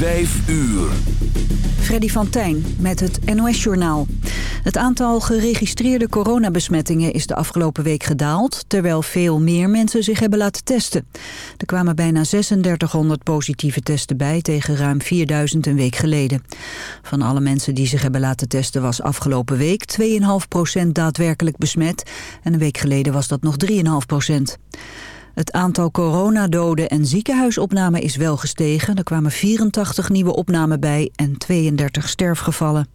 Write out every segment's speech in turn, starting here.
Vijf uur. Freddy van Tijn met het NOS-journaal. Het aantal geregistreerde coronabesmettingen is de afgelopen week gedaald... terwijl veel meer mensen zich hebben laten testen. Er kwamen bijna 3600 positieve testen bij tegen ruim 4000 een week geleden. Van alle mensen die zich hebben laten testen was afgelopen week 2,5% daadwerkelijk besmet... en een week geleden was dat nog 3,5 het aantal coronadoden en ziekenhuisopnamen is wel gestegen. Er kwamen 84 nieuwe opnamen bij en 32 sterfgevallen.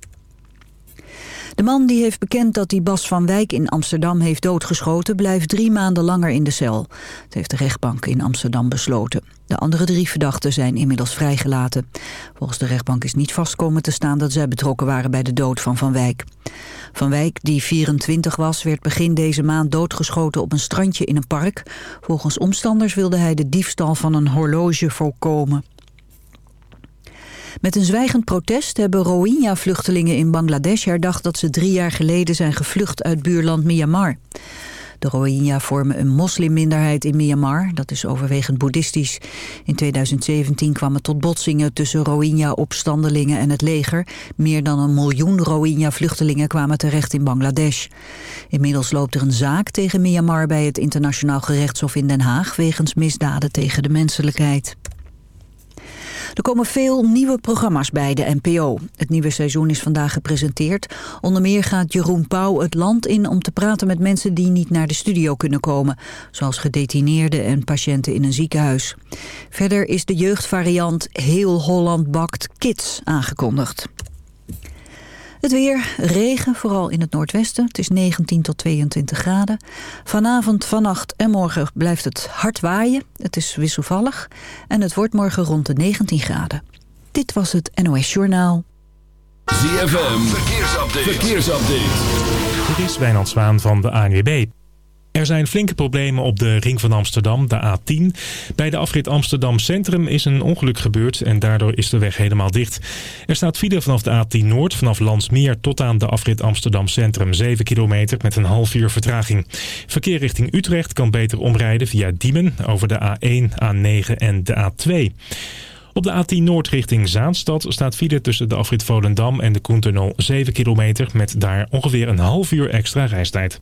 De man die heeft bekend dat hij Bas van Wijk in Amsterdam heeft doodgeschoten... blijft drie maanden langer in de cel. Dat heeft de rechtbank in Amsterdam besloten. De andere drie verdachten zijn inmiddels vrijgelaten. Volgens de rechtbank is niet vastkomen te staan dat zij betrokken waren bij de dood van Van Wijk. Van Wijk, die 24 was, werd begin deze maand doodgeschoten op een strandje in een park. Volgens omstanders wilde hij de diefstal van een horloge voorkomen. Met een zwijgend protest hebben Rohingya-vluchtelingen in Bangladesh herdacht dat ze drie jaar geleden zijn gevlucht uit buurland Myanmar. De Rohingya vormen een moslimminderheid in Myanmar. Dat is overwegend boeddhistisch. In 2017 kwam het tot botsingen tussen Rohingya-opstandelingen en het leger. Meer dan een miljoen Rohingya-vluchtelingen kwamen terecht in Bangladesh. Inmiddels loopt er een zaak tegen Myanmar bij het internationaal gerechtshof in Den Haag... wegens misdaden tegen de menselijkheid. Er komen veel nieuwe programma's bij de NPO. Het nieuwe seizoen is vandaag gepresenteerd. Onder meer gaat Jeroen Pauw het land in om te praten met mensen die niet naar de studio kunnen komen. Zoals gedetineerden en patiënten in een ziekenhuis. Verder is de jeugdvariant Heel Holland Bakt Kids aangekondigd. Het weer, regen, vooral in het noordwesten. Het is 19 tot 22 graden. Vanavond, vannacht en morgen blijft het hard waaien. Het is wisselvallig. En het wordt morgen rond de 19 graden. Dit was het NOS Journaal. ZFM, verkeersupdate. verkeersupdate. Dit is Wijnand Zwaan van de ANWB. Er zijn flinke problemen op de ring van Amsterdam, de A10. Bij de afrit Amsterdam Centrum is een ongeluk gebeurd en daardoor is de weg helemaal dicht. Er staat file vanaf de A10 Noord, vanaf Landsmeer tot aan de afrit Amsterdam Centrum. 7 kilometer met een half uur vertraging. Verkeer richting Utrecht kan beter omrijden via Diemen over de A1, A9 en de A2. Op de A10 Noord richting Zaanstad staat file tussen de afrit Volendam en de Koentunnel 7 kilometer met daar ongeveer een half uur extra reistijd.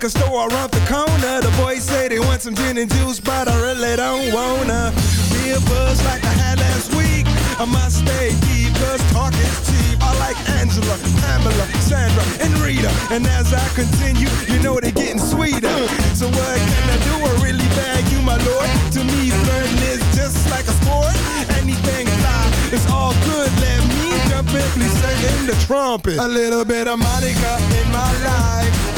liquor store around the corner. The boys say they want some gin and juice, but I really don't wanna be a buzz like I had last week. I must stay deep, cause talk is cheap. I like Angela, Pamela, Sandra, and Rita. And as I continue, you know they're getting sweeter. So what can I do? I really bag you, my lord. To me, flirting is just like a sport. Anything fly, it's all good. Let me jump in, please sing the trumpet. A little bit of Monica in my life.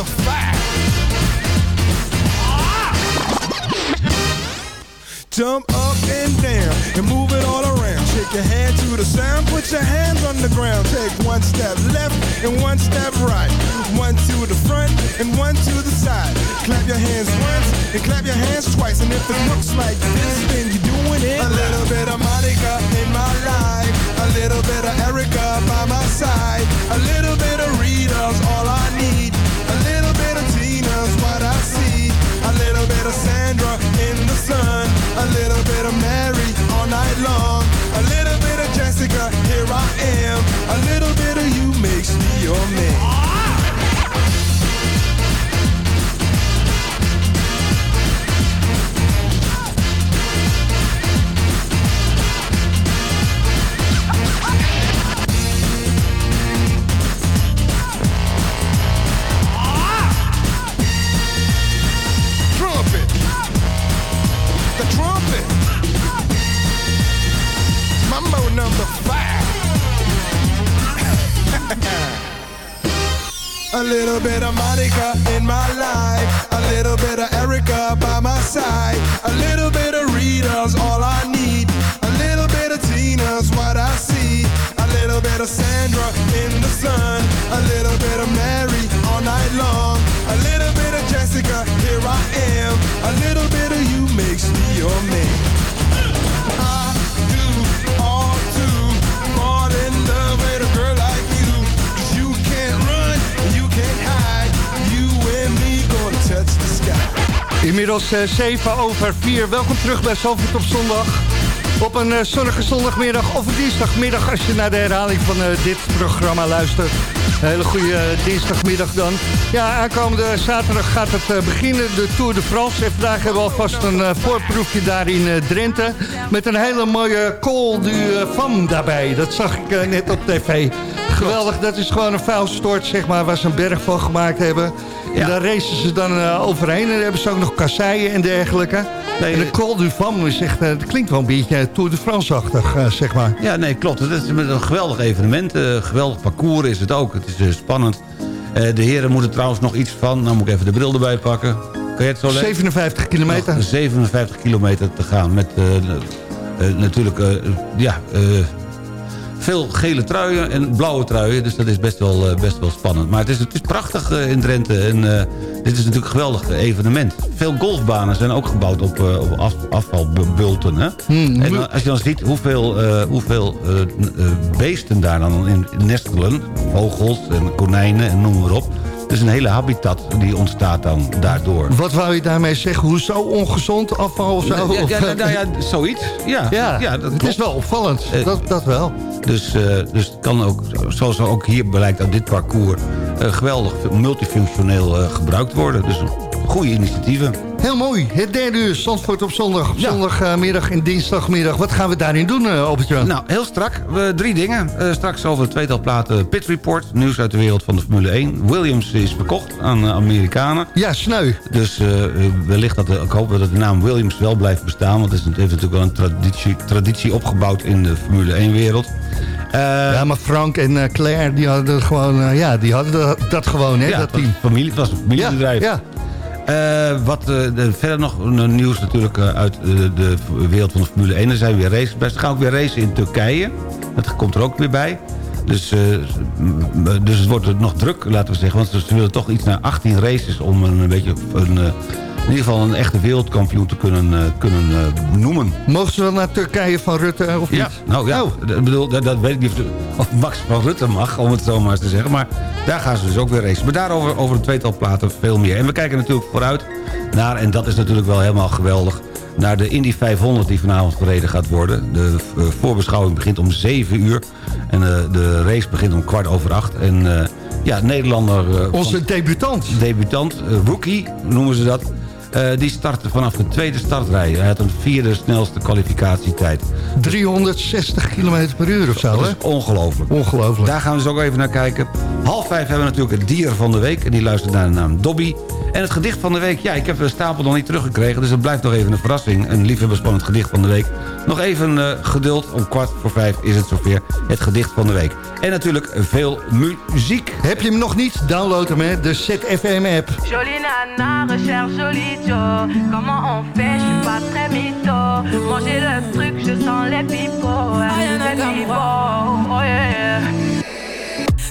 a fact. Jump up and down and move it all around. Shake your head to the sound, put your hands on the ground. Take one step left and one step right. One to the front and one to the side. Clap your hands once and clap your hands twice. And if it looks like this, then you side. Inmiddels eh, 7 over 4. Welkom terug bij Zalvoort op zondag. Op een eh, zonnige zondagmiddag of een dinsdagmiddag als je naar de herhaling van eh, dit programma luistert. Een hele goede eh, dinsdagmiddag dan. Ja, aankomende zaterdag gaat het eh, beginnen, de Tour de France. En vandaag hebben we alvast een eh, voorproefje daar in eh, Drenthe. Met een hele mooie Col du eh, daarbij. Dat zag ik eh, net op tv. Geweldig, dat is gewoon een vuilstort, zeg maar, waar ze een berg van gemaakt hebben. En daar racen ze dan eh, overheen. En dan hebben ze ook nog kasseien en dergelijke. Nee, en de Col du Femme is echt, eh, het klinkt wel een beetje eh, Tour de France-achtig, eh, zeg maar. Ja, nee, klopt. Het is een geweldig evenement. Een geweldig parcours is het ook. Het is eh, spannend. Eh, de heren moeten trouwens nog iets van... Nou moet ik even de bril erbij pakken. Kan je het zo lezen? 57 kilometer. Nog 57 kilometer te gaan. Met eh, eh, natuurlijk eh, ja, eh, veel gele truien en blauwe truien. Dus dat is best wel, eh, best wel spannend. Maar het is, het is prachtig eh, in Drenthe. En eh, dit is natuurlijk een geweldig evenement. Veel golfbanen zijn ook gebouwd op, op af, afvalbulten. Hè? Hmm. En dan- als je dan ziet hoeveel, hoeveel beesten daar dan in nestelen. Vogels en konijnen en noem maar op. Het is een hele habitat die ontstaat dan daardoor. Wat wou je daarmee zeggen? Hoezo ongezond afval of zo? Ja, ja, ja, nou ja, zoiets. Ja, ja, dat het is wel opvallend. Eh, dat, dat wel. Dus, eh, dus het kan ook, zoals ook hier blijkt uit dit parcours... eh, geweldig multifunctioneel gebruikt worden. Dus goede initiatieven. Heel mooi. Het derde uur, Zandvoort op zondag. Op Ja. zondagmiddag en dinsdagmiddag. Wat gaan we daarin doen, uh? Nou, heel strak. We, drie dingen. Eh, straks over het tweetal platen Pit Report. Nieuws uit de wereld van de Formule 1. Williams is verkocht aan Amerikanen. Ja, sneu. Dus eh, wellicht dat de, ik hoop dat de naam Williams wel blijft bestaan. Want het heeft natuurlijk wel een traditie, traditie opgebouwd in de Formule 1-wereld. ja, maar Frank en Claire, die hadden gewoon, ja, die hadden dat, dat gewoon, hè, ja, dat team. een familie, het was een familiebedrijf. Ja, wat eh, de- verder nog nieuws natuurlijk eh, uit de, de wereld van de Formule 1. Er zijn weer races. Best gaan ook weer racen in Turkije. Dat komt er ook weer bij. Dus, eh, dus het wordt nog druk, laten we zeggen. Want ze willen toch iets naar 18 races om een, beetje een, eh, ieder geval een echte wereldkampioen te kunnen, eh, kunnen eh, noemen. Mogen ze wel naar Turkije van Rutte eh, of Ja, niet? nou ja, Oh. ik bedoel, dat, dat weet ik niet of- Max van Rutte mag, om het zo maar eens te zeggen. Maar daar gaan ze dus ook weer racen. Maar daarover over een tweetal platen veel meer. En we kijken natuurlijk vooruit naar, en dat is natuurlijk wel helemaal geweldig... naar de Indy 500 die vanavond verreden gaat worden. De voorbeschouwing begint om 7 uur. En de race begint om kwart over acht. En ja, Nederlander... Onze debutant. debutant, rookie noemen ze dat... eh, die startte vanaf de tweede startrij. Hij had een vierde snelste kwalificatietijd. 360 km per uur of zo, Dat is ongelooflijk. Ongelooflijk. Daar gaan we dus ook even naar kijken. Half vijf hebben we natuurlijk het dier van de week. En die luistert naar de naam Dobby. En het gedicht van de week, ja, ik heb de stapel nog niet teruggekregen... dus het blijft nog even een verrassing. Een liefhebberspannend gedicht van de week. Nog even uh, geduld, om kwart voor vijf is het zover. Het gedicht van de week. En natuurlijk veel muziek. Heb je hem nog niet? Download hem, hè, de ZFM-app. Jolie nana, recherche jolie Joe. Comment on fait, je suis pas très mytho. Manger le truc, je sens les pipots. Les pipots, oh yeah.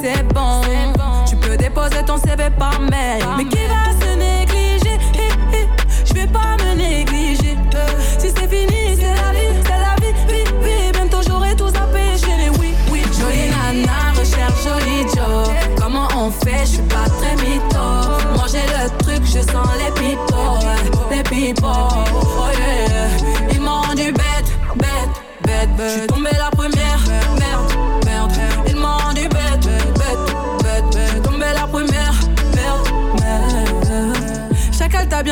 C'est bon. Tu peux déposer ton CV par mail.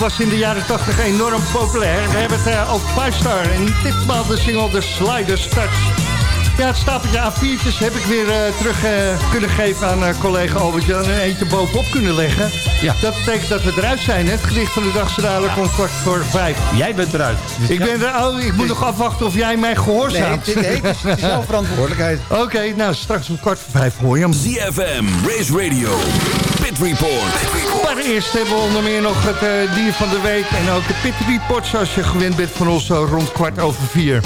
was in de jaren 80 enorm populair. We hebben het eh, over Five Star en ditmaal de single The Sliders Touch. Ja, het stapeltje A4'tjes heb ik weer eh, terug eh, kunnen geven aan eh, collega Albert-Jan... en eentje bovenop kunnen leggen. Ja. Dat betekent dat we eruit zijn. hè? Het gedicht van de dag zo dadelijk om kwart voor vijf. Jij bent eruit. Dus Ik, ja- ben er, oh, ik moet nog afwachten of jij mij Nee, gehoorzaamt. het, nee, het is jouw verantwoordelijkheid. Oké, nou straks om kwart voor vijf hoor je hem. ZFM, Race Radio, Pit Report. Maar eerst hebben we onder meer nog het dier van de week... en ook de pit report zoals je gewend bent van ons zo rond kwart over vier.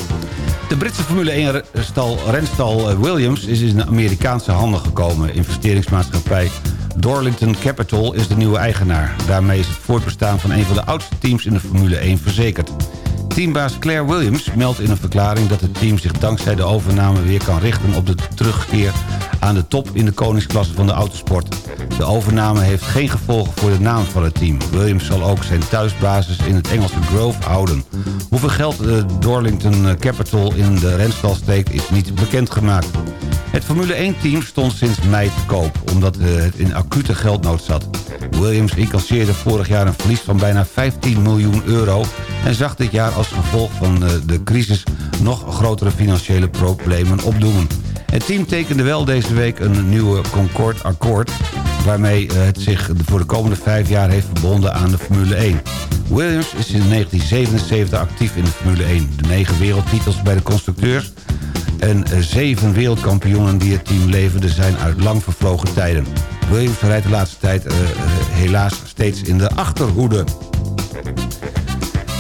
De Britse Formule 1-stal renstal eh, Williams is in Amerikaanse handen gekomen. Investeringsmaatschappij Dorlington Capital is de nieuwe eigenaar. Daarmee is het voortbestaan van een van de oudste teams in de Formule 1 verzekerd. Teambaas Claire Williams meldt in een verklaring dat het team zich dankzij de overname weer kan richten op de terugkeer aan de top in de koningsklasse van de autosport. De overname heeft geen gevolgen voor de naam van het team. Williams zal ook zijn thuisbasis in het Engelse Grove houden. Hoeveel geld de Dorlington Capital in de renstal steekt is niet bekendgemaakt. Het Formule 1-team stond sinds mei te koop, omdat eh, het in acute geldnood zat. Williams incasseerde vorig jaar een verlies van bijna 15 miljoen euro... en zag dit jaar als gevolg van eh, de crisis nog grotere financiële problemen opdoemen. Het team tekende wel deze week een nieuwe Concord-akkoord... waarmee eh, het zich voor de komende vijf jaar heeft verbonden aan de Formule 1. Williams is in 1977 actief in de Formule 1. De negen wereldtitels bij de constructeurs en zeven wereldkampioenen die het team leverden zijn uit lang vervlogen tijden. Williams rijdt de laatste tijd eh, eh, helaas steeds in de achterhoede.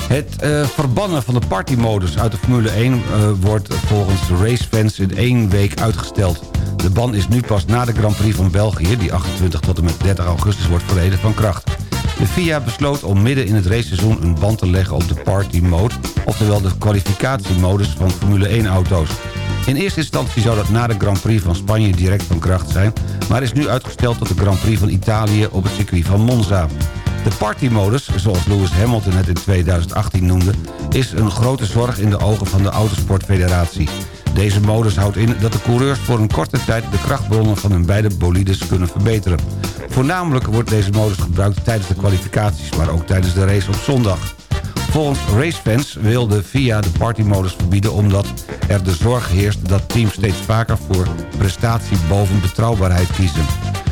Het eh, verbannen van de partymodus uit de Formule 1 eh, wordt volgens de racefans in één week uitgesteld. De ban is nu pas na de Grand Prix van België, die 28 tot en met 30 augustus wordt verreden, van kracht. De FIA besloot om midden in het raceseizoen een ban te leggen op de party mode, oftewel de kwalificatiemodus van Formule 1 auto's. In eerste instantie zou dat na de Grand Prix van Spanje direct van kracht zijn... maar is nu uitgesteld tot de Grand Prix van Italië op het circuit van Monza. De partymodus, zoals Lewis Hamilton het in 2018 noemde... is een grote zorg in de ogen van de Autosportfederatie. Deze modus houdt in dat de coureurs voor een korte tijd... de krachtbronnen van hun beide bolides kunnen verbeteren. Voornamelijk wordt deze modus gebruikt tijdens de kwalificaties... maar ook tijdens de race op zondag. Volgens racefans wil de FIA de partymodus verbieden... omdat er de zorg heerst dat teams steeds vaker voor prestatie boven betrouwbaarheid kiezen.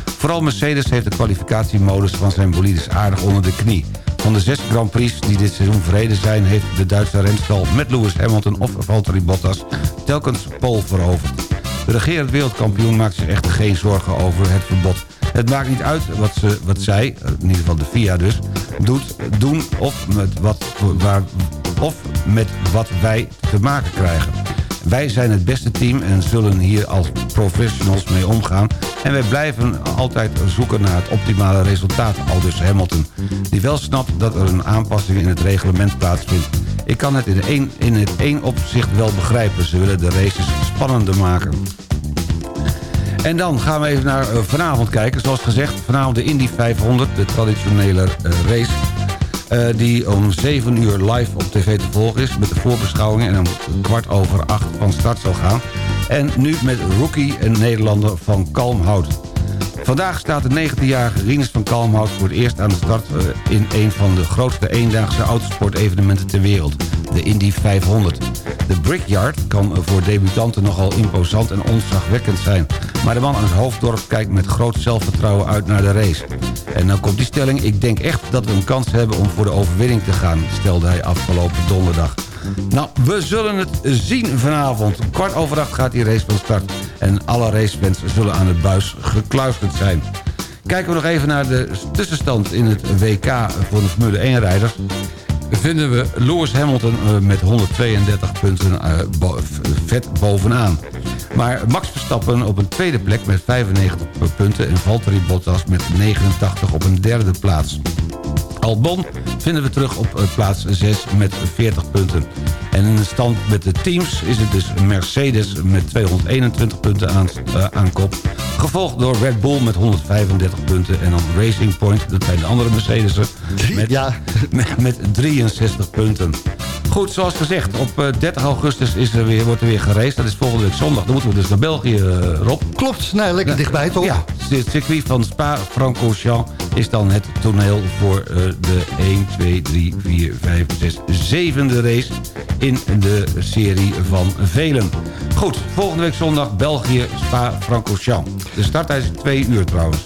Vooral Mercedes heeft de kwalificatiemodus van zijn bolides aardig onder de knie. Van de zes Grand Prix die dit seizoen verreden zijn... heeft de Duitse renstal met Lewis Hamilton of Valtteri Bottas telkens pole veroverd. De regerend wereldkampioen maakt zich echter geen zorgen over het verbod. Het maakt niet uit wat, ze, wat zij, in ieder geval de FIA dus, doet, doen of met, wat, waar, of met wat wij te maken krijgen. Wij zijn het beste team en zullen hier als professionals mee omgaan. En wij blijven altijd zoeken naar het optimale resultaat, aldus Hamilton. Die wel snapt dat er een aanpassing in het reglement plaatsvindt. Ik kan het in, in het één opzicht wel begrijpen. Ze willen de races spannender maken. En dan gaan we even naar eh, vanavond kijken. Zoals gezegd, vanavond de Indy 500, de traditionele eh, race... eh, die om 7 uur live op tv te volgen is... met de voorbeschouwing en om kwart over acht van start zal gaan. En nu met rookie en Nederlander van Kalmhout. Vandaag staat de 19-jarige Rinus van Kalmhout voor het eerst aan de start... in een van de grootste eendaagse autosportevenementen ter wereld. De Indy 500. De Brickyard kan voor debutanten nogal imposant en ontzagwekkend zijn. Maar de man het hoofddorp kijkt met groot zelfvertrouwen uit naar de race. En dan komt die stelling, ik denk echt dat we een kans hebben om voor de overwinning te gaan, stelde hij afgelopen donderdag. Nou, we zullen het zien vanavond. Kwart over gaat die race van start. En alle racefans zullen aan de buis gekluisterd zijn. Kijken we nog even naar de tussenstand in het WK voor de Formule 1-rijders vinden we Lewis Hamilton eh, met 132 punten eh, vet bovenaan. Maar Max Verstappen op een tweede plek met 95 punten... en Valtteri Bottas met 89 op een derde plaats. Albon vinden we terug op eh, plaats 6 met 40 punten. En in de stand met de teams is het dus Mercedes met 221 punten aan, eh, aan kop. Gevolgd door Red Bull met 135 punten. En dan Racing Point, dat zijn de andere Mercedes'en, met, met, met 63 punten. Goed, zoals gezegd, op eh, 30 augustus is er weer, wordt er weer geraced. Dat is volgende week zondag. Dan moeten we dus naar België, eh, Rob. Klopt, nou, lekker dichtbij toch? Ja, het circuit van Spa-Francorchamps is dan het toneel voor eh, de 1, 2, 3, 4, 5, 6, zevende race in de serie van velen. Goed, volgende week zondag België, Spa-Francorchamps. De starttijd is 2 uur trouwens.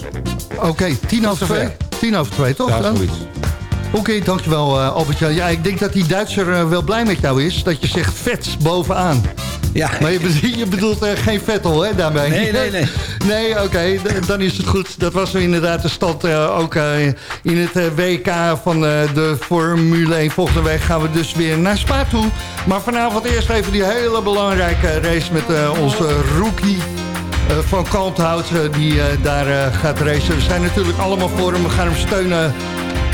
Oké, tien over twee. Tien over twee, toch? Ja, zoiets. Oké, dankjewel uh, Albert-Jan. Ja, ik denk dat die Duitser eh, wel blij met jou is. Dat je zegt vet bovenaan. Ja. Maar je, bedoelt- je bedoelt eh, geen Vettel, hè, daarmee? Nee, nee, nee. Nee, oké, dan is het goed. Dat was inderdaad de stand eh, ook eh, in het eh, WK van eh, de Formule 1. Volgende week gaan we dus weer naar Spa toe. Maar vanavond eerst even die hele belangrijke race met eh, onze rookie... eh, van Kalmthout, eh, die eh, daar eh, gaat racen. We zijn natuurlijk allemaal voor hem. We gaan hem steunen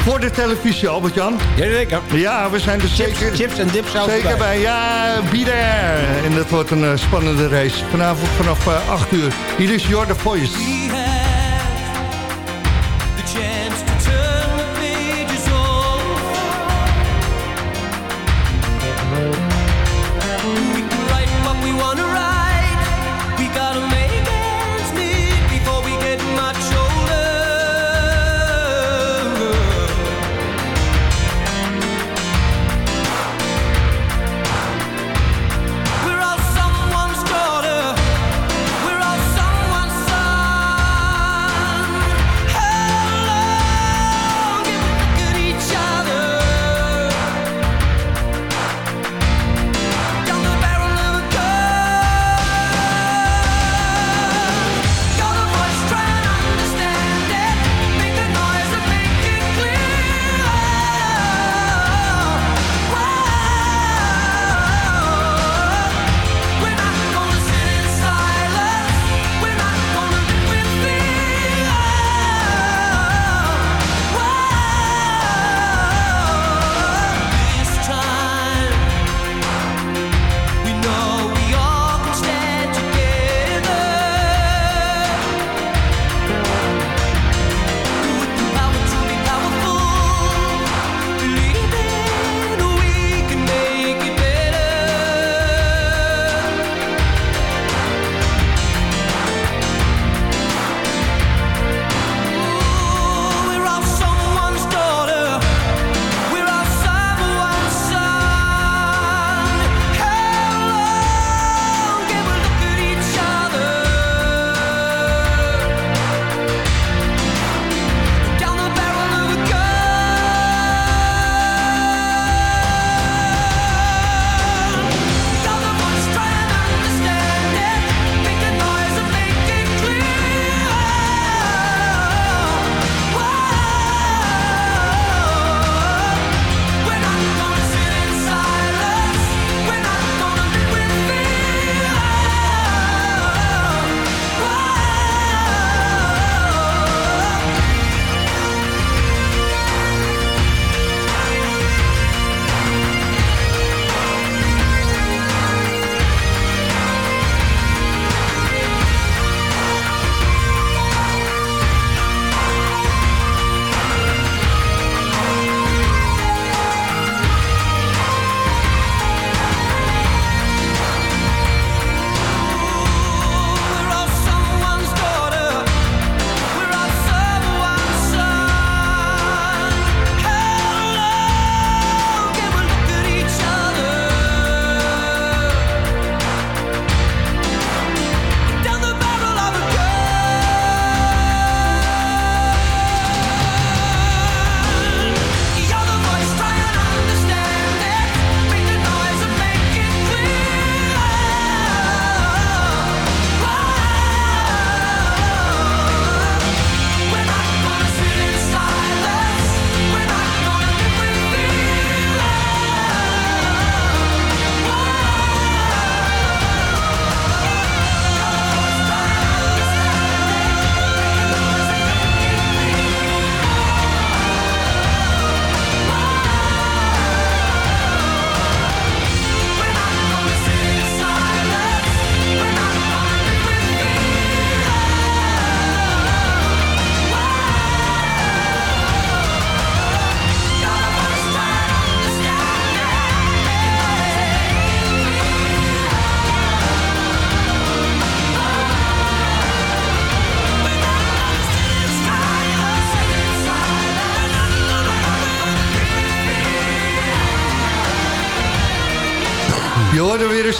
voor de televisie, Albert-Jan. Ja, zeker. Ja, we zijn er Chips, zeker, chips en dips zeker bij. Ja, be there. En dat wordt een eh, spannende race. Vanavond vanaf eh, 8 uur. Hier is Your The Voice.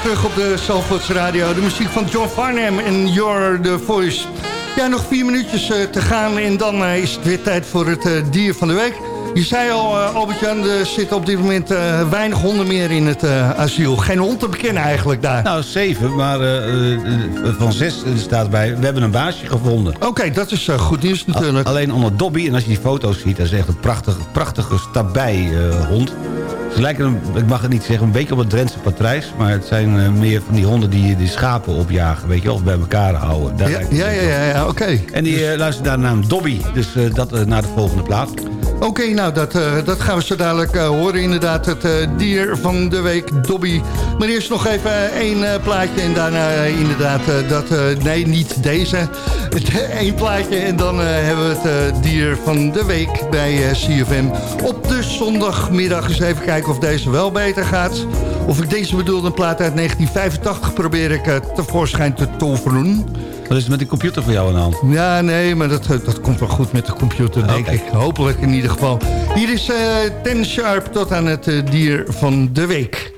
Terug op de Zalvoorts Radio. De muziek van John Farnham en You're the Voice. Ja, nog vier minuutjes eh, te gaan en dan eh, is het weer tijd voor het eh, dier van de week. Je zei al, Albert-Jan, er zitten op dit moment weinig honden meer in het asiel. Geen hond te bekennen eigenlijk daar. Nou, zeven, maar van zes staat bij... We hebben een baasje gevonden. Oké, dat is goed nieuws natuurlijk. Alleen onder Dobby, en als je die foto's ziet... dat is echt een prachtige, prachtige stabij hond. Ze lijken, een, ik mag het niet zeggen, een beetje op het Drentse patrijs... maar het zijn eh, meer van die honden die die schapen opjagen, weet je wel... of bij elkaar houden. Daar Ja, ja, ja, ja, ja, oké. En die eh, luistert naar de naam Dobby, dus eh, dat naar de volgende plaat. Oké, nou, dat, eh, dat gaan we zo dadelijk eh, horen. Inderdaad, het eh, dier van de week, Dobby. Maar eerst nog even één plaatje en daarna inderdaad dat... nee, niet deze. Eén plaatje en dan hebben we het dier van de week bij CFM. Op de zondagmiddag eens even kijken of deze wel beter gaat. Of ik deze bedoelde een plaat uit 1985 probeer ik tevoorschijn te toveren. Wat is er met die computer voor jou aan de hand? Ja, nee, maar dat, dat komt wel goed met de computer, denk ik. Hopelijk in ieder geval. Hier is eh Ten Sharp tot aan het eh, dier van de week.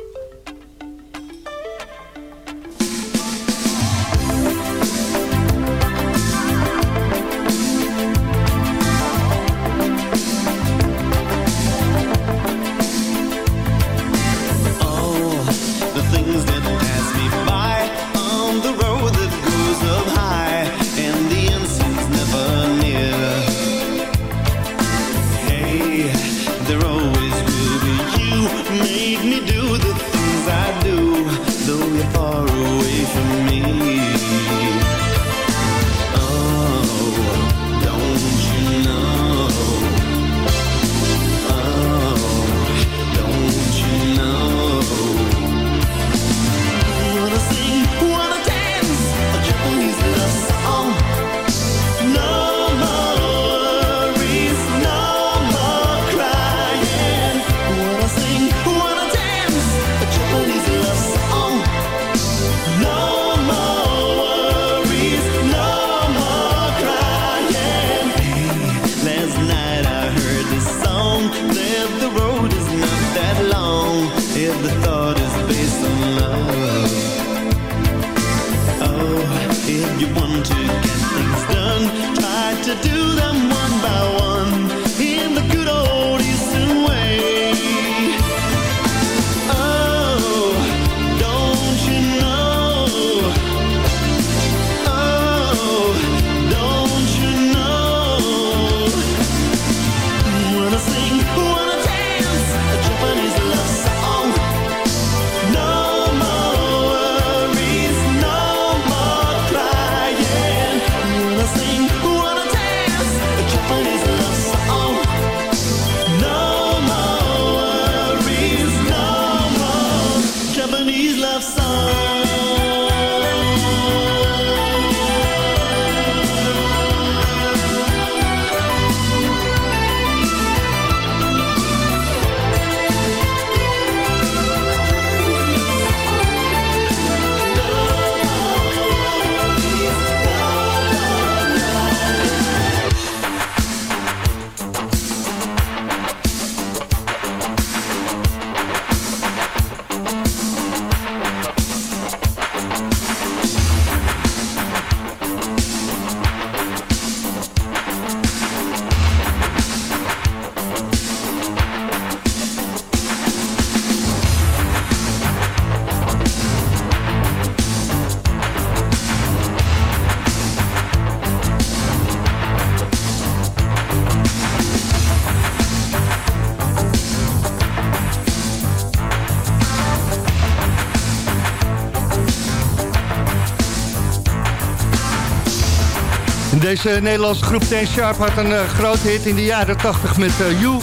Deze Nederlandse groep Ten Sharp had een eh, grote hit in de jaren 80 met eh You.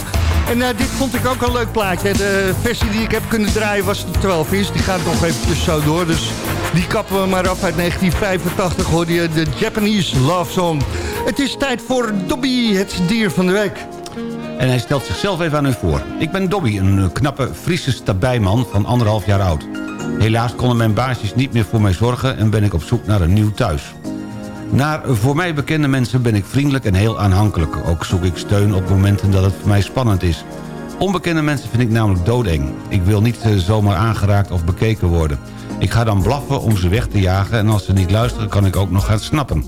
En eh, dit vond ik ook een leuk plaatje. De versie die ik heb kunnen draaien was de 12 inch. Die gaat nog eventjes zo door. Dus die kappen we maar af uit 1985. Hoorde je de Japanese Love Song. Het is tijd voor Dobby, het dier van de week. En hij stelt zichzelf even aan u voor. Ik ben Dobby, een knappe Friese stabijman van anderhalf jaar oud. Helaas konden mijn baasjes niet meer voor mij zorgen... en ben ik op zoek naar een nieuw thuis. Naar voor mij bekende mensen ben ik vriendelijk en heel aanhankelijk. Ook zoek ik steun op momenten dat het voor mij spannend is. Onbekende mensen vind ik namelijk doodeng. Ik wil niet eh, zomaar aangeraakt of bekeken worden. Ik ga dan blaffen om ze weg te jagen... en als ze niet luisteren kan ik ook nog gaan snappen.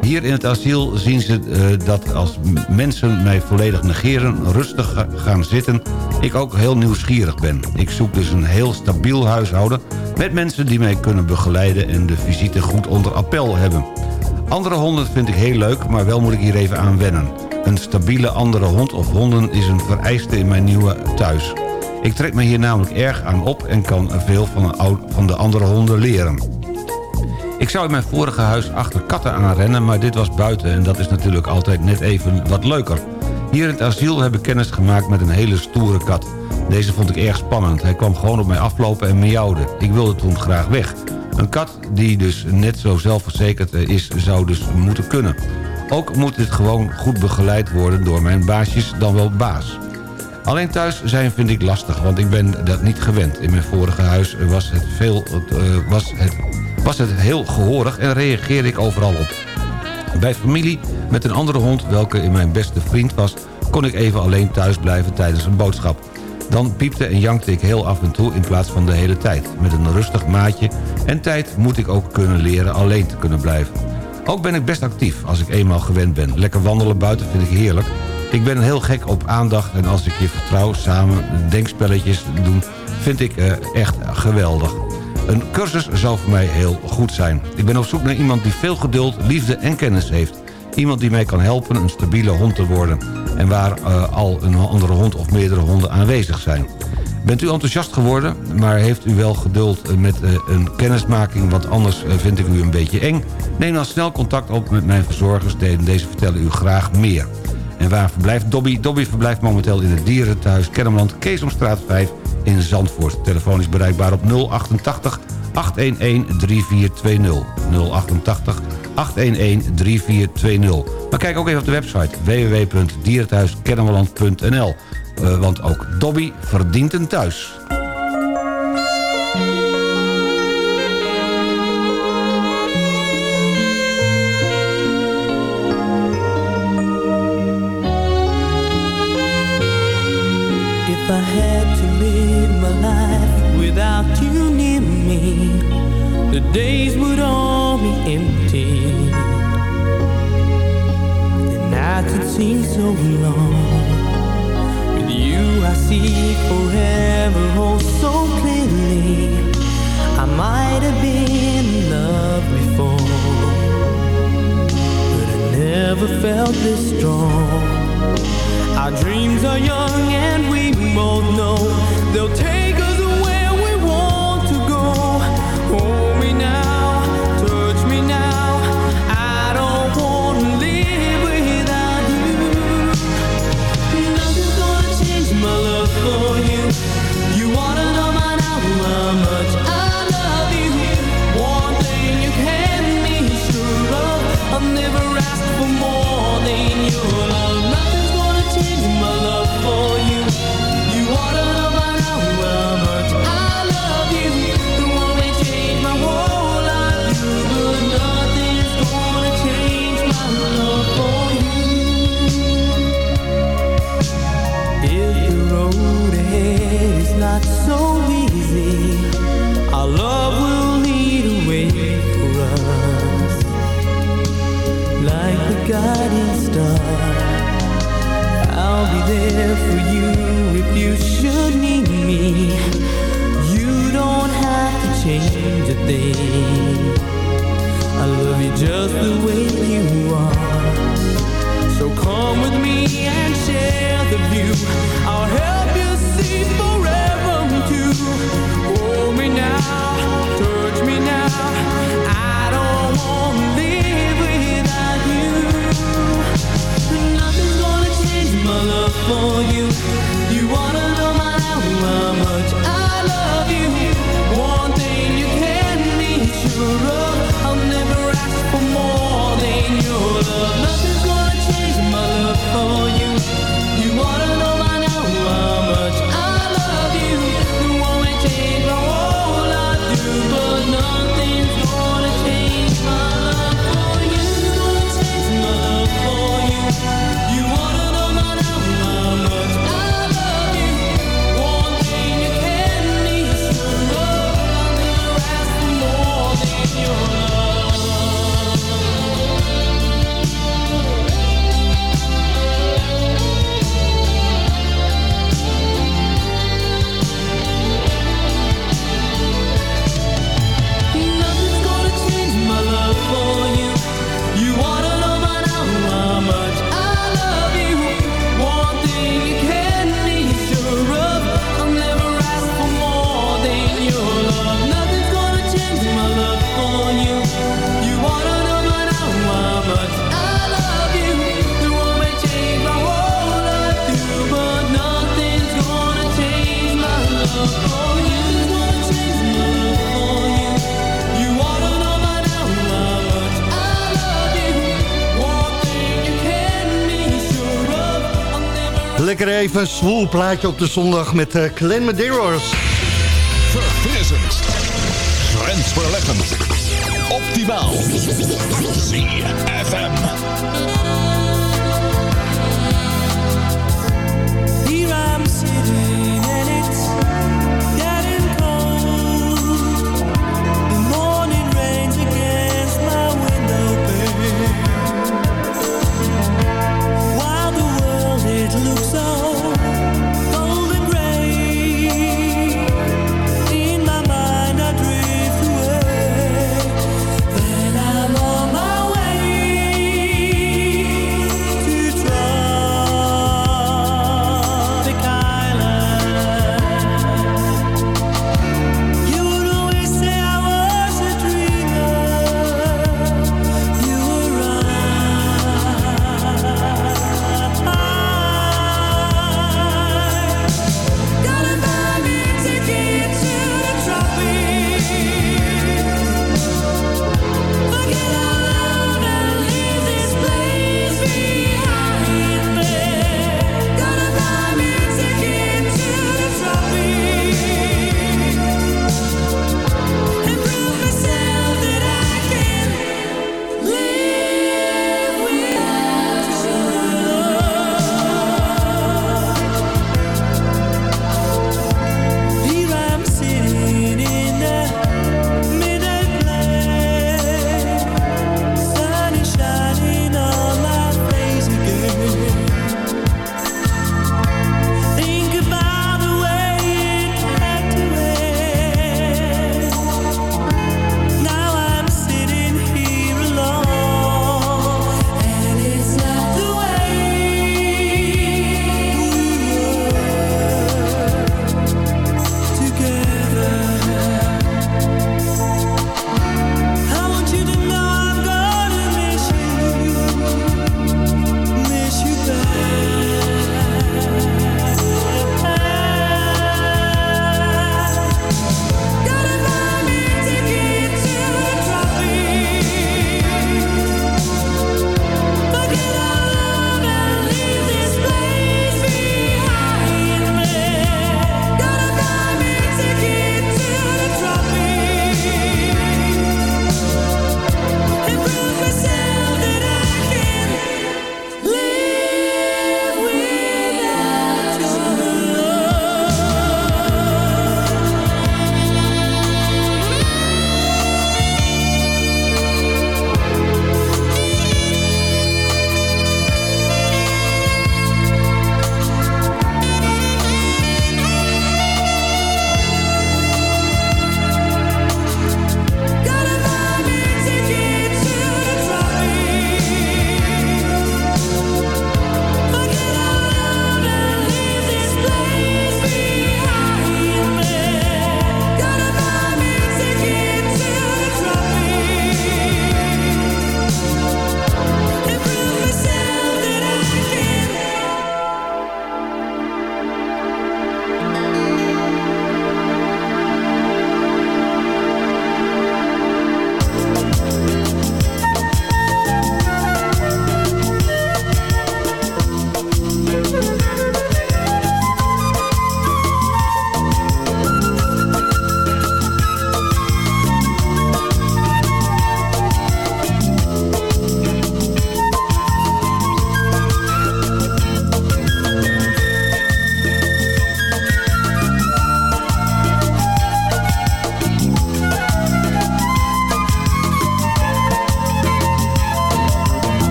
Hier in het asiel zien ze eh, dat als mensen mij volledig negeren... rustig ga- gaan zitten, ik ook heel nieuwsgierig ben. Ik zoek dus een heel stabiel huishouden... met mensen die mij kunnen begeleiden... en de visite goed onder appel hebben. Andere honden vind ik heel leuk, maar wel moet ik hier even aan wennen. Een stabiele andere hond of honden is een vereiste in mijn nieuwe thuis. Ik trek me hier namelijk erg aan op en kan veel van de, andere honden leren. Ik zou in mijn vorige huis achter katten aanrennen, maar dit was buiten... en dat is natuurlijk altijd net even wat leuker. Hier in het asiel heb ik kennis gemaakt met een hele stoere kat. Deze vond ik erg spannend. Hij kwam gewoon op mij aflopen en miauwde. Ik wilde toen graag weg. Een kat die dus net zo zelfverzekerd eh, is, zou dus moeten kunnen. Ook moet dit gewoon goed begeleid worden door mijn baasjes, dan wel baas. Alleen thuis zijn vind ik lastig, want ik ben dat niet gewend. In mijn vorige huis was het, veel, eh, was het, was het heel gehoorig en reageerde ik overal op. Bij familie met een andere hond, welke in mijn beste vriend was... kon ik even alleen thuis blijven tijdens een boodschap. Dan piepte en jankte ik heel af en toe in plaats van de hele tijd. Met een rustig maatje en tijd moet ik ook kunnen leren alleen te kunnen blijven. Ook ben ik best actief als ik eenmaal gewend ben. Lekker wandelen buiten vind ik heerlijk. Ik ben heel gek op aandacht en als ik je vertrouw samen denkspelletjes doen... vind ik eh, echt geweldig. Een cursus zou voor mij heel goed zijn. Ik ben op zoek naar iemand die veel geduld, liefde en kennis heeft. Iemand die mij kan helpen een stabiele hond te worden. En waar eh, al een andere hond of meerdere honden aanwezig zijn. Bent u enthousiast geworden, maar heeft u wel geduld eh, met eh, een kennismaking... want anders vind ik u een beetje eng? Neem dan snel contact op met mijn verzorgers. De- Deze vertellen u graag meer. En waar verblijft Dobby? Dobby verblijft momenteel in het dierenthuis Kennemerland... Keesomstraat 5 in Zandvoort. Telefoon is bereikbaar op 088 811 3420. 088 811 3420. Maar kijk ook even op de website www.dierenthuiskennemerland.nl. Eh, want ook Dobby verdient een thuis. Live my life without you near me, the days would all be empty. The nights that seem so long. With you, I see forever oh so clearly. I might have been in love before, but I never felt this strong. Our dreams are young and we both know they'll take change. I love you just the way you are. So come with me and share the view. I'll help you see lekker even zwoel plaatje op de zondag met uh, Glenn Medeiros. Verfrissend. Grensverleggend. Optimaal. ZFM.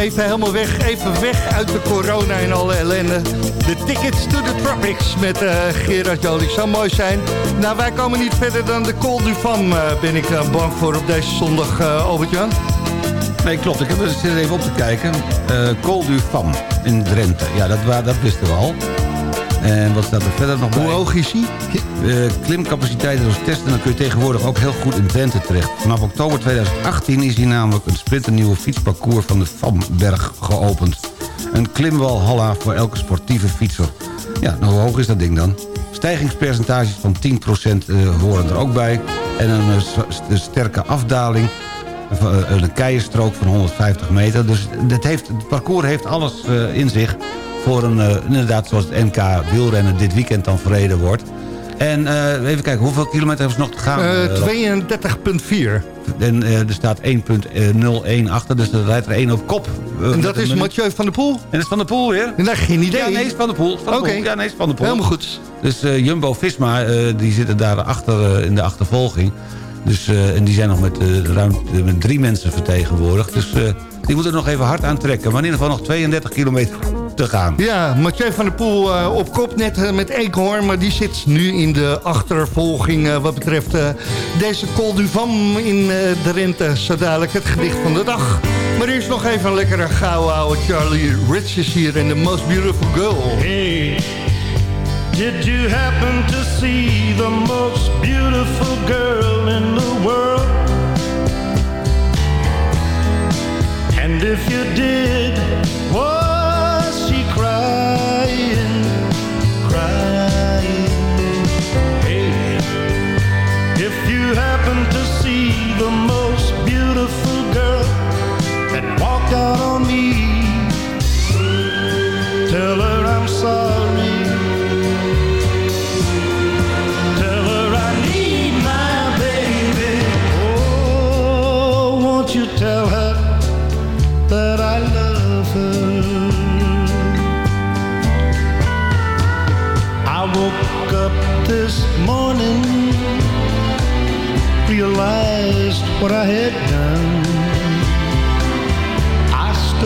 even helemaal weg. Even weg uit de corona en alle ellende. De Tickets to the Tropics met eh, Gerard Jolie Zou mooi zijn. Nou, wij komen niet verder dan de Col du eh, ben ik eh, bang voor op deze zondag, uh, Albert-Jan. Nee, klopt. Ik heb er even op te kijken. Col du van in Drenthe. Ja, dat, dat wisten we al. En wat staat er verder nog bij? Hoe hoog is hij? Eh, klimcapaciteiten zoals testen... dan kun je tegenwoordig ook heel goed in Drenthe terecht. Vanaf oktober 2018 is hier namelijk een splinternieuwe fietsparcours... van de Famberg geopend. Een klimwalhalla voor elke sportieve fietser. Ja, nou, hoe hoog is dat ding dan? Stijgingspercentages van 10% eh, horen er ook bij. En een eh, sterke afdaling. eh, Een keienstrook van 150 meter. Dus het, heeft, het parcours heeft alles eh, in zich... voor een, eh, inderdaad zoals het NK wielrennen dit weekend dan verreden wordt. En eh, even kijken, hoeveel kilometer hebben ze nog te gaan? Eh, eh, 32,4. en er staat 1.01 achter, dus er rijdt er één op kop. En dat is. Mathieu van der Poel? En dat is Van der Poel weer? Nou, geen idee. Ja, nee, is Van der Poel. Oké. Ja, nee, is Van der Poel. Helemaal goed. Dus Jumbo-Visma, die zitten daar achter in de achtervolging. Dus, en die zijn nog met, eh, ruim, met drie mensen vertegenwoordigd. Dus die moeten er nog even hard aan trekken. Maar in ieder geval nog 32 kilometer te gaan. Ja, Mathieu van der Poel eh, op kop net eh, met Eekhoorn... maar die zit nu in de achtervolging eh, wat betreft deze Col du Vam in de Rente. Zo dadelijk het gedicht van de dag. Maar eerst nog even een lekkere gouden oude Charlie Rich is hier in The Most Beautiful Girl. Hey, did you happen to see the most beautiful girl in the world? And if you did, was out on me, tell her I'm sorry. Tell her I need my baby. Oh, won't you tell her that I love her? I woke up this morning, realized what I had done.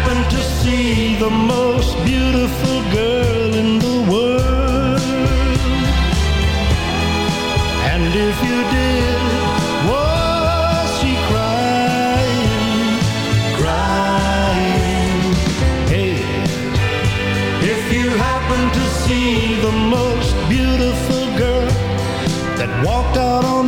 you happen to see the most beautiful girl in the world? And if you did, was she crying, crying? If you happen to see the most beautiful girl that walked out on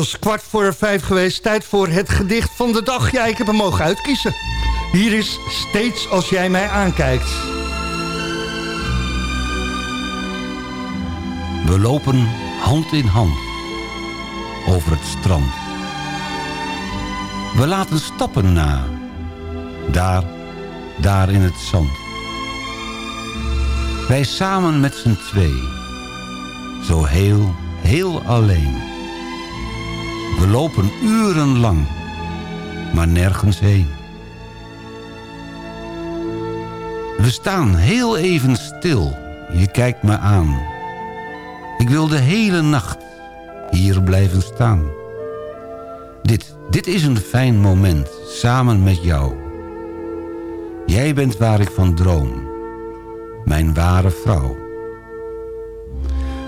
Inmiddels kwart voor vijf geweest. Tijd voor het gedicht van de dag. Ja, ik heb hem mogen uitkiezen. Hier is Steeds als jij mij aankijkt. We lopen hand in hand over het strand. We laten stappen na, daar, daar in het zand. Wij samen met z'n twee, zo heel, heel alleen. We lopen urenlang, maar nergens heen. We staan heel even stil, je kijkt me aan. Ik wil de hele nacht hier blijven staan. Dit, dit is een fijn moment, samen met jou. Jij bent waar ik van droom. Mijn ware vrouw.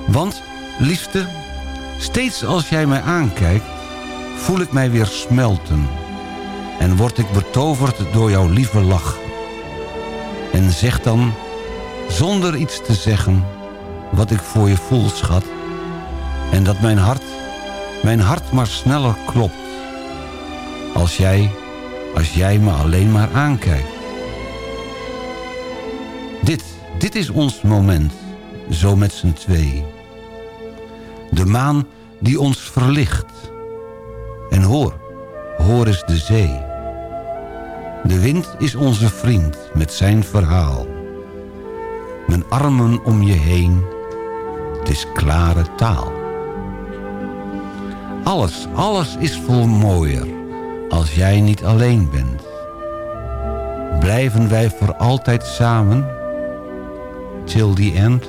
Want, liefste, steeds als jij mij aankijkt... voel ik mij weer smelten. En word ik betoverd door jouw lieve lach. En zeg dan, zonder iets te zeggen wat ik voor je voel, schat. En dat mijn hart mijn hart maar sneller klopt. Als jij, als jij me alleen maar aankijkt. Dit, dit is ons moment, zo met z'n twee. De maan die ons verlicht. Hoor, hoor eens de zee. De wind is onze vriend met zijn verhaal. Mijn armen om je heen, het is klare taal. Alles, alles is veel mooier als jij niet alleen bent. Blijven wij voor altijd samen, till the end...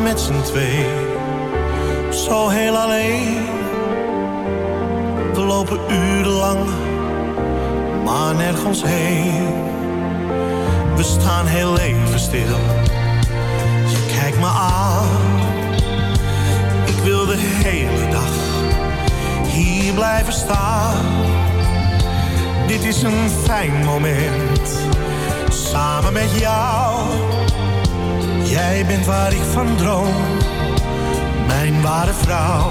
Met z'n twee, zo heel alleen. We lopen urenlang, maar nergens heen. We staan heel even stil, je kijkt me aan. Ik wil de hele dag hier blijven staan. Dit is een fijn moment, samen met jou. Jij bent waar ik van droom, mijn ware vrouw.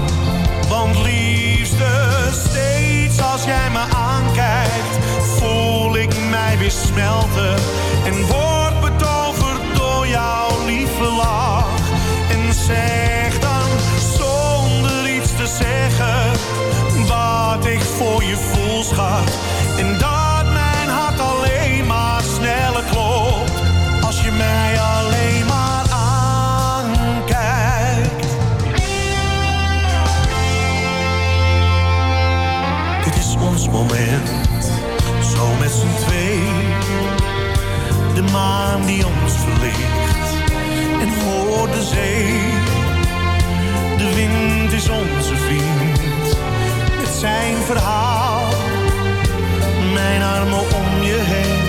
Want liefste, steeds als jij me aankijkt, voel ik mij weer smelten en word betoverd door jouw lieve lach. En zeg dan zonder iets te zeggen wat ik voor je voel, schat. En dat mijn hart alleen maar sneller klopt als je mij alleen maar moment, zo met z'n twee. De maan die ons verlicht en hoor de zee. De wind is onze vriend, met zijn verhaal. Mijn armen om je heen,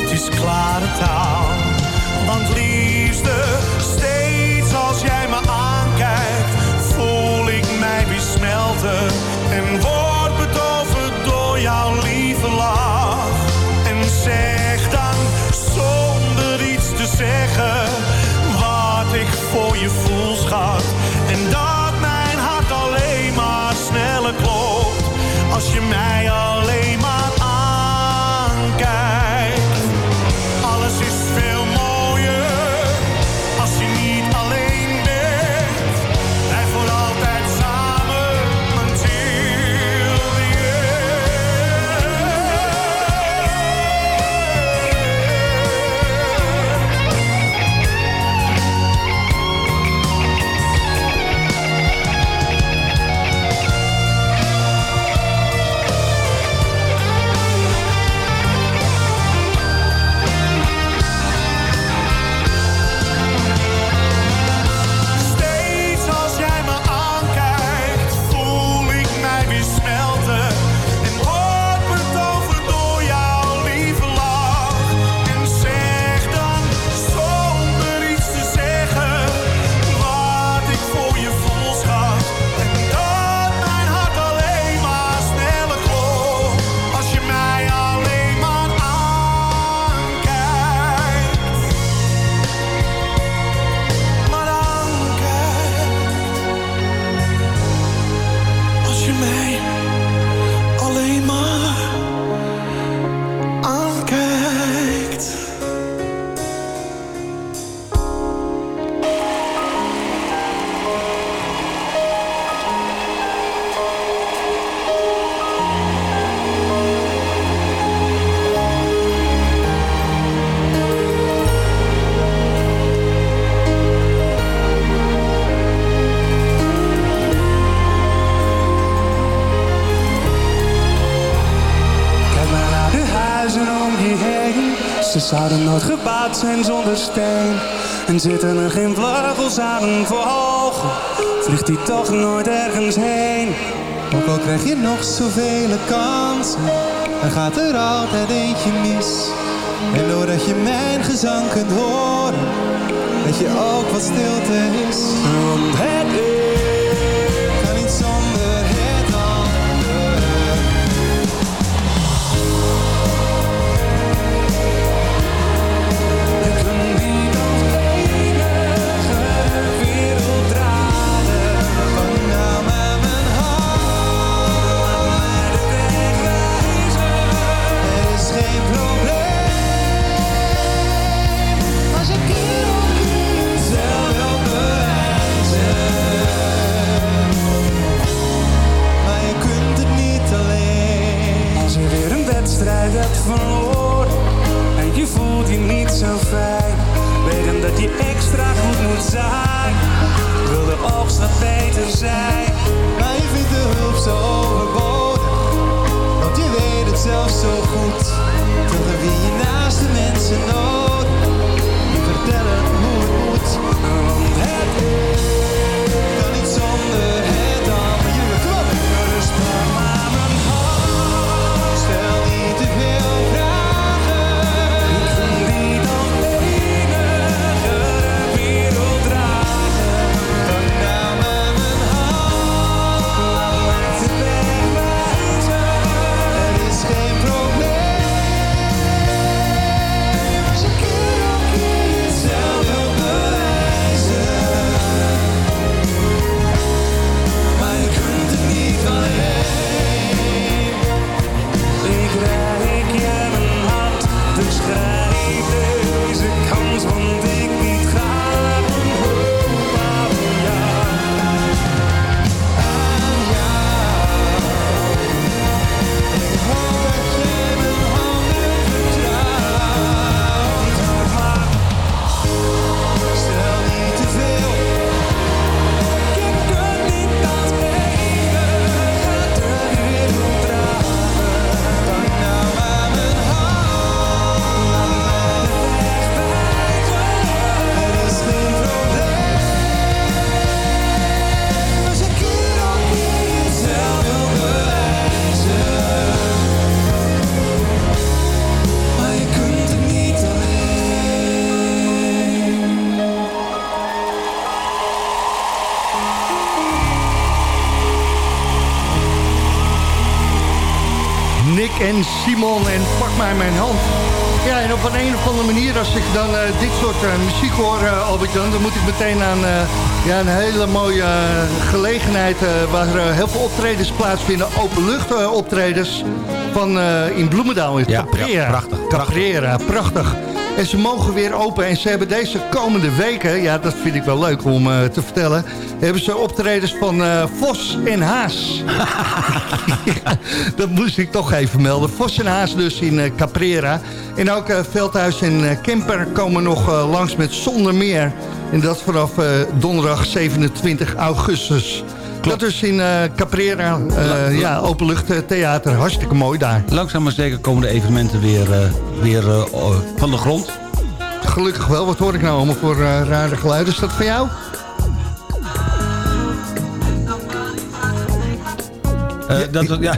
het is klare taal. Want liefste, steeds als jij me aankijkt, voel ik mij weer. En word jouw lieve lach. En zeg dan, zonder iets te zeggen, wat ik voor je voel, schat. En dat mijn hart alleen maar sneller klopt, als je mij alleen zitten er geen vleugels aan voor ogen, vliegt hij toch nooit ergens heen. Ook al krijg je nog zoveel kansen, dan gaat er altijd eentje mis. En doordat je mijn gezang kunt horen, weet je ook wat stilte is. Want het een weten dat je extra goed moet zijn. Wil de oogst wat beter zijn, maar je vindt de hulp zo overbodig, want je weet het zelf zo goed. Toch heb je je naaste mensen nodig, die vertellen hoe het moet. Want het dan eh, dit soort eh, muziek hoor, eh, Albert Jan, dan moet ik meteen aan eh, ja, een hele mooie eh, gelegenheid eh, waar eh, heel veel optredens plaatsvinden. Openlucht eh, optredens van eh, in Bloemendaal in Caprera. ja, prachtig, Caprera, prachtig. En ze mogen weer open en ze hebben deze komende weken, ja dat vind ik wel leuk om eh, te vertellen, hebben ze optredens van eh, Vos en Haas. Dat moest ik toch even melden. Vos en Haas dus in eh, Caprera. En ook Veldhuis en Kemper komen nog langs met Zonder Meer. En dat vanaf donderdag 27 augustus. Dat is in eh, Caprera, eh, ja, openluchttheater. Hartstikke mooi daar. Langzaam maar zeker komen de evenementen weer, eh, weer eh, van de grond. Gelukkig wel. Wat hoor ik nou allemaal voor eh, rare geluiden? Is dat van jou? Eh, dat, ja,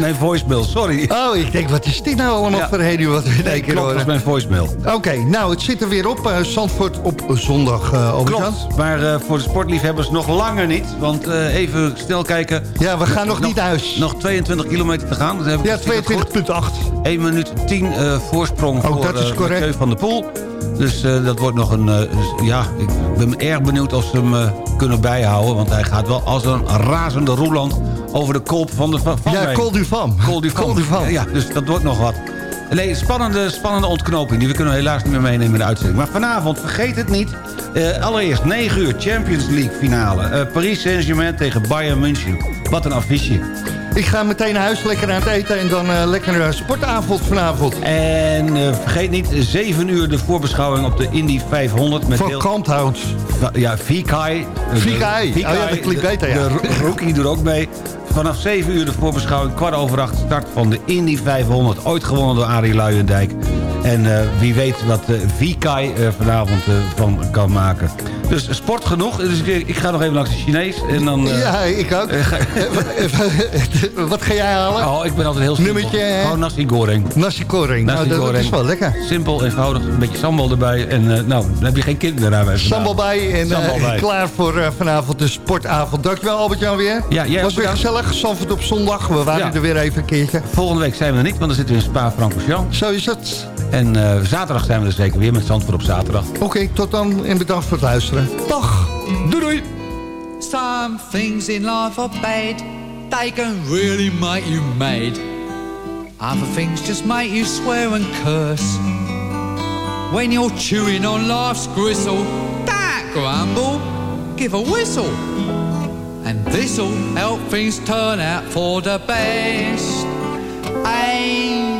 mijn voicemail, sorry. Oh, ik denk, wat is dit nou allemaal voor radio wat we in één keer dat is mijn voicemail. Oké, nou, het zit er weer op. eh, Zandvoort op zondag. Klopt, maar voor de sportliefhebbers nog langer niet. Want even snel kijken. Ja, we gaan nog niet naar huis. Nog 22 kilometer te gaan. Ik Ja, zie ik het goed? 22,8. 1 minuut 10 eh, voorsprong Oh, voor dat is correct. Van der Poel. Dus eh, dat wordt nog een... eh, ja, ik ben erg benieuwd of ze hem eh, kunnen bijhouden. Want hij gaat wel als een razende roeland over de kolp van de van Ja. Col du Vam. Col du. Ja, dus dat wordt nog wat. Nee, spannende, spannende ontknoping. Die we kunnen helaas niet meer meenemen in de uitzending. Maar vanavond, vergeet het niet. allereerst 9 uur Champions League finale. Paris Saint-Germain tegen Bayern München. Wat een affiche. Ik ga meteen naar huis lekker aan het eten en dan eh, lekker een sportavond vanavond. En eh, vergeet niet, 7 uur de voorbeschouwing op de Indy 500. Met Van. Va- Ja, Vikai. Vikai. Oh ja, dat klinkt de- beter, ja. De ro- rookie doet ook mee. Vanaf 7 uur de voorbeschouwing, kwart over acht start van de Indy 500. Ooit gewonnen door Arie Luijendijk. En eh, wie weet wat eh Vikai eh, vanavond eh, van kan maken. Dus sport genoeg. Dus ik, ik ga nog even langs de Chinees. En dan, ja, ik ook. ga- Wat ga jij halen? oh, ik ben altijd heel simpel. Nummertje? Gewoon nasi goreng. Nasi goreng. Nasi nou, dat, is wel lekker. Simpel, eenvoudig. Een beetje sambal erbij. En nou, dan heb je geen kinderen daarbij. Sambal bij en Sambal bij. klaar voor vanavond de sportavond. Dankjewel Albert-Jan weer. Ja, jij Was weer bedankt. gezellig. Zandvoort op zondag. We waren Ja. er weer even een keertje. Volgende week zijn we er niet, want dan zitten we in Spa-Francorchamps. Zo is het. En eh, zaterdag zijn we er zeker weer met Zandvoort op zaterdag. Oké, tot dan en bedankt voor het luisteren. Dag. Doei doei. Some things in life are bad. They can really make you mad. Other things just make you swear and curse. When you're chewing on life's gristle, don't grumble, give a whistle. And this'll help things turn out for the best. And